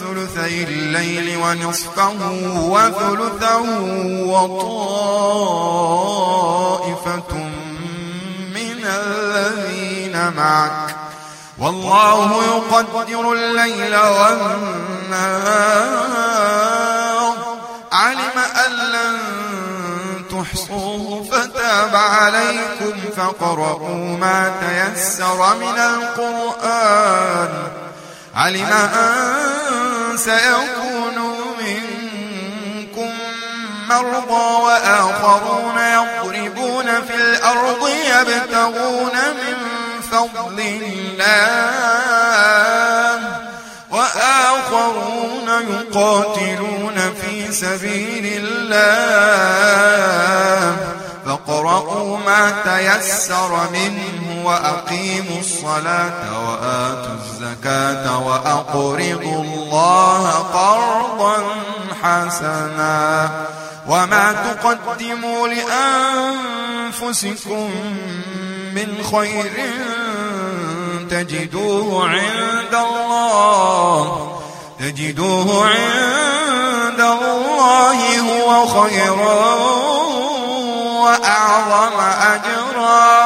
ثلثي الليل ونصفه وثلثه وطائفة من الذين معك. والله يقدر الليل والنهار. علم أن لن تحصوه فتاب عليكم فقرؤوا ما تيسر من القرآن. علم أن سيكون منكم مرضى وآخرون يضربون في الأرض يبتغون من فضل الله وآخرون يقاتلون في سبيل الله فاقرؤوا ما تيسر منه وأقيموا الصلاة وآتوا الزكاة وأقرضوا الله قرضا حسنا وما تقدموا لأنفسكم من خير تجدوه عند الله تجدوه عند الله هو خيرا وأعظم أجرا